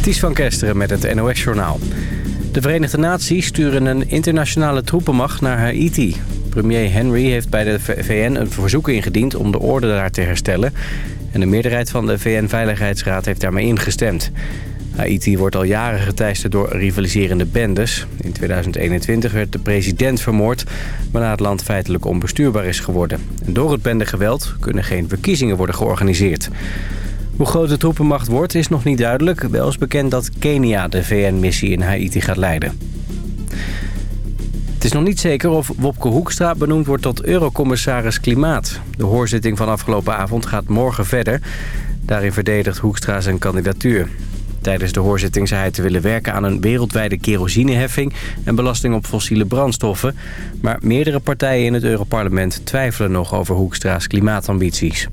Ties van Kesteren met het NOS-journaal. De Verenigde Naties sturen een internationale troepenmacht naar Haiti. Premier Henry heeft bij de VN een verzoek ingediend om de orde daar te herstellen. En de meerderheid van de VN-veiligheidsraad heeft daarmee ingestemd. Haiti wordt al jaren geteisterd door rivaliserende bendes. In 2021 werd de president vermoord, waarna het land feitelijk onbestuurbaar is geworden. En door het bendegeweld kunnen geen verkiezingen worden georganiseerd. Hoe groot de troepenmacht wordt is nog niet duidelijk. Wel is bekend dat Kenia de VN-missie in Haiti gaat leiden. Het is nog niet zeker of Wopke Hoekstra benoemd wordt tot eurocommissaris Klimaat. De hoorzitting van afgelopen avond gaat morgen verder. Daarin verdedigt Hoekstra zijn kandidatuur. Tijdens de hoorzitting zei hij te willen werken aan een wereldwijde kerosineheffing... en belasting op fossiele brandstoffen. Maar meerdere partijen in het Europarlement twijfelen nog over Hoekstra's klimaatambities.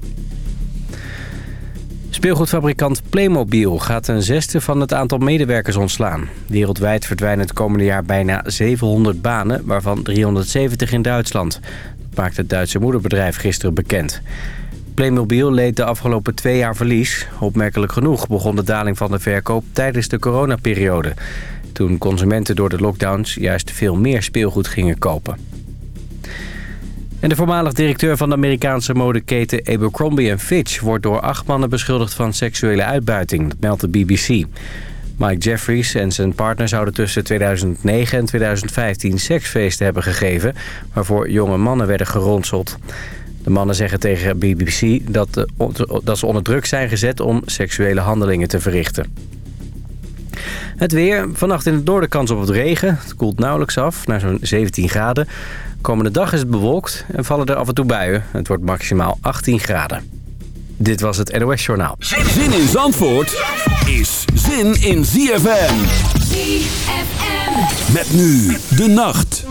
Speelgoedfabrikant Playmobil gaat een zesde van het aantal medewerkers ontslaan. Wereldwijd verdwijnen het komende jaar bijna 700 banen, waarvan 370 in Duitsland. Dat maakt het Duitse moederbedrijf gisteren bekend. Playmobil leed de afgelopen twee jaar verlies. Opmerkelijk genoeg begon de daling van de verkoop tijdens de coronaperiode. Toen consumenten door de lockdowns juist veel meer speelgoed gingen kopen. En de voormalig directeur van de Amerikaanse modeketen Abercrombie Fitch... wordt door acht mannen beschuldigd van seksuele uitbuiting, dat meldt de BBC. Mike Jeffries en zijn partner zouden tussen 2009 en 2015 seksfeesten hebben gegeven... waarvoor jonge mannen werden geronseld. De mannen zeggen tegen BBC dat, dat ze onder druk zijn gezet om seksuele handelingen te verrichten. Het weer. Vannacht in het noorden kans op het regen. Het koelt nauwelijks af, naar zo'n 17 graden. Komende dag is het bewolkt en vallen er af en toe buien. Het wordt maximaal 18 graden. Dit was het NOS Journaal. Zin in Zandvoort is zin in ZFM. ZFM. Met nu de nacht.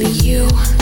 for you.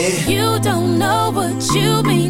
You don't know what you mean.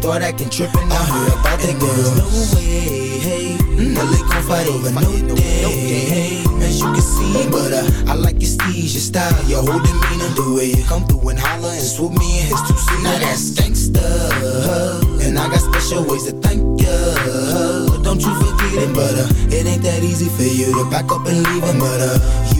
start acting trippin'. I uh, heard about the girl. There's no way, hey. Mm, the lick gon' fight over my no day, no day, hey. As you can see, but uh, I like your steez, your style, your whole demeanor. The way you come through and holler and swoop me in his two seats. Now that's gangsta, and I got special ways to thank you. Don't you forget it, but uh, it ain't that easy for you to back up and leave him, but uh, you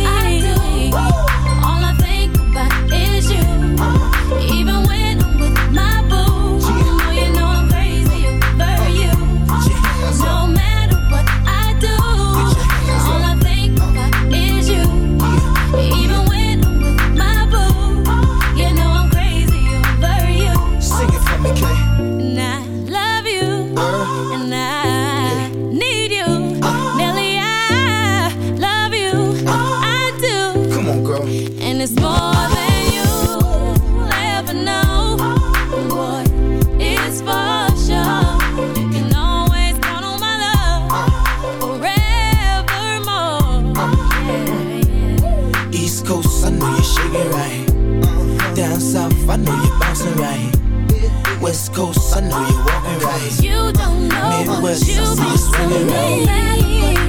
West Coast, I know you're walking right. You don't know Midwest, what you I see you swinging right.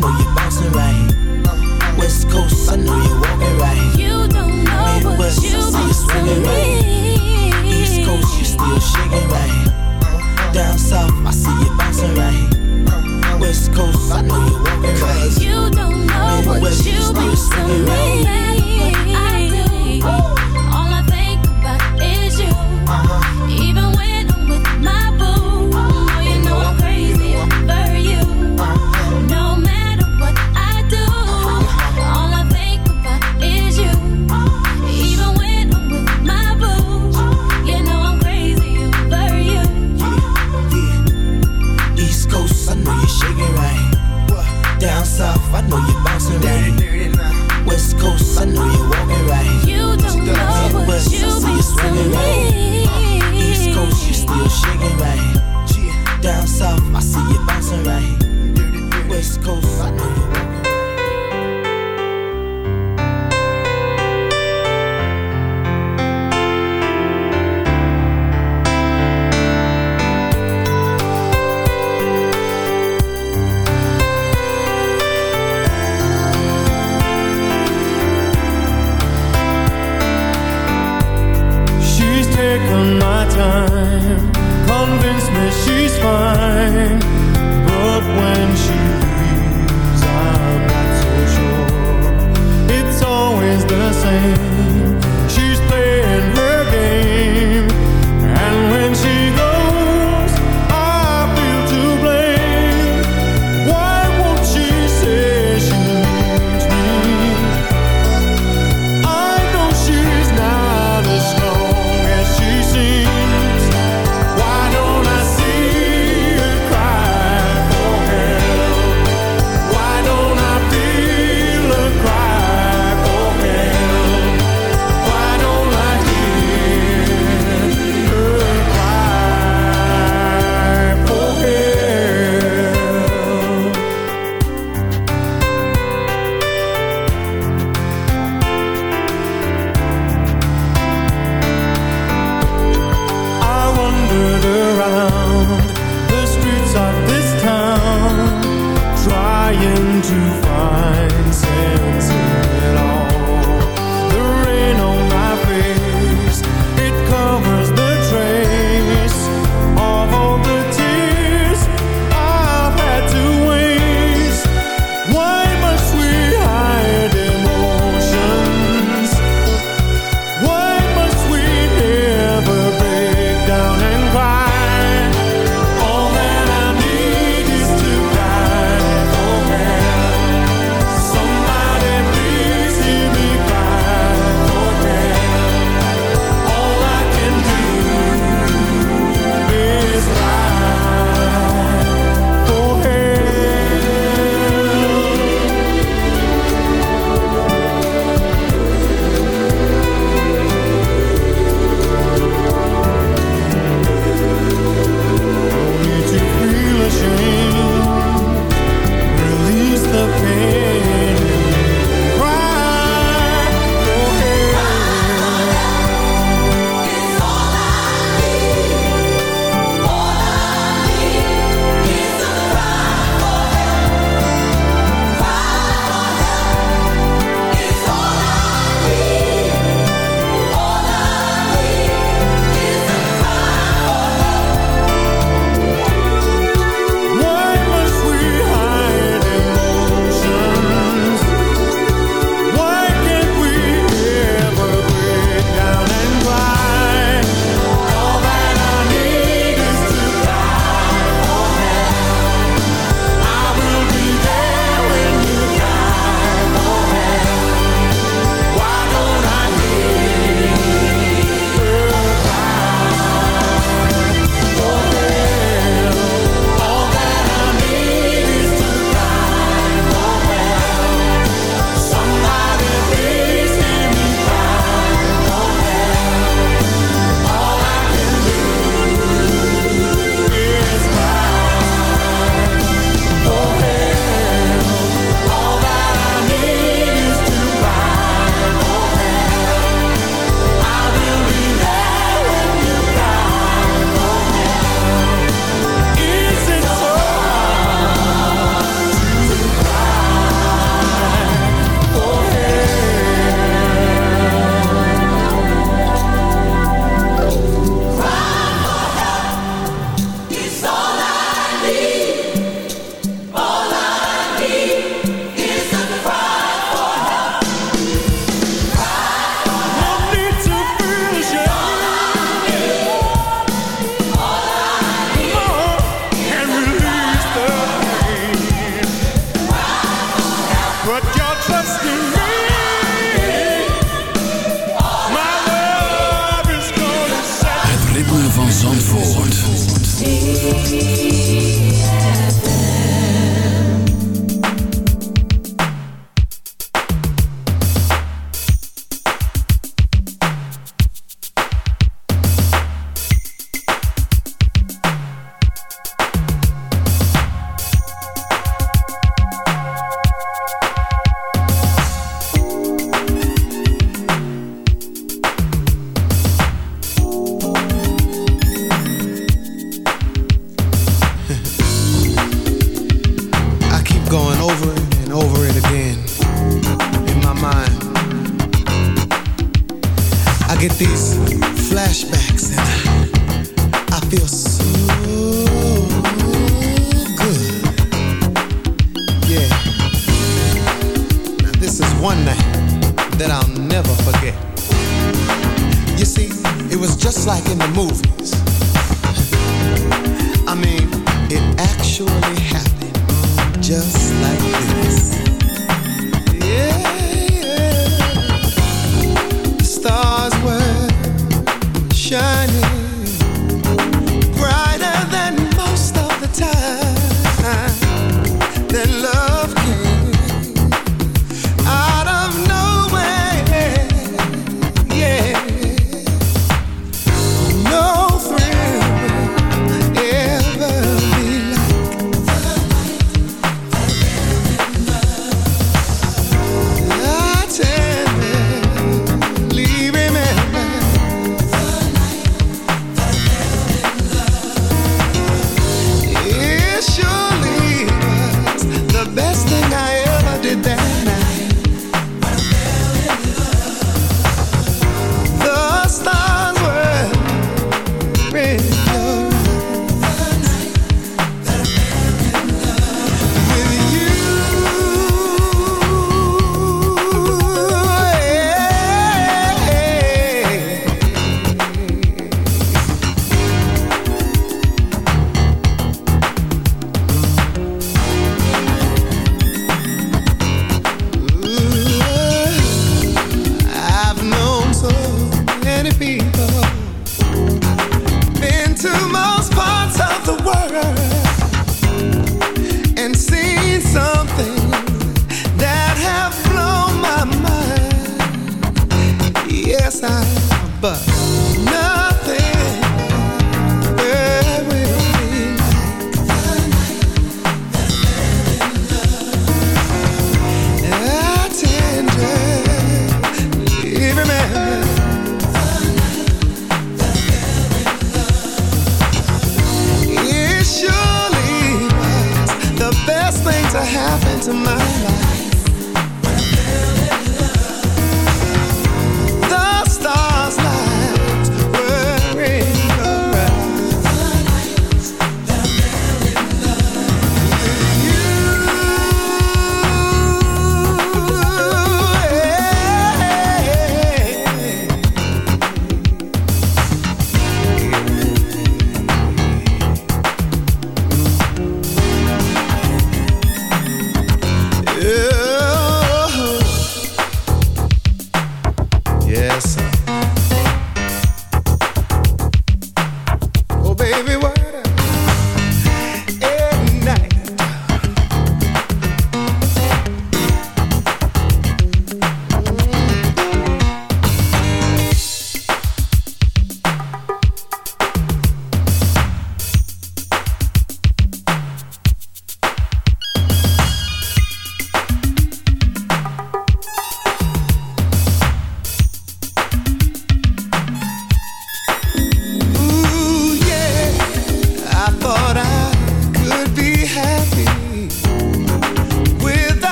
know you bouncing right. West Coast, I know you're walking right. You don't know Midwest, you I see you swinging right. East Coast, you still shaking right. Down south, I see you bouncing right. West Coast, I know you're walking right. You don't know Midwest, what you, you still swinging right.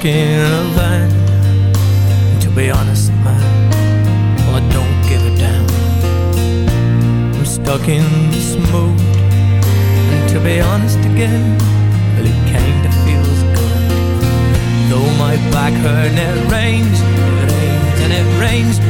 Stuck a van. To be honest, man, well, I don't give a damn. I'm stuck in this mood. And to be honest again, well, it kinda feels good. Though my back hurt and it rains, it rains and it rains.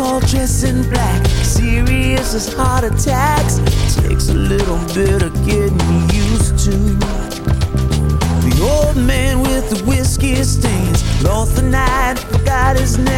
All dressed in black, serious as heart attacks. Takes a little bit of getting used to. The old man with the whiskey stains lost the night, forgot his name.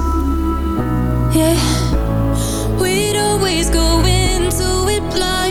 Yeah, we'd always go into it blind.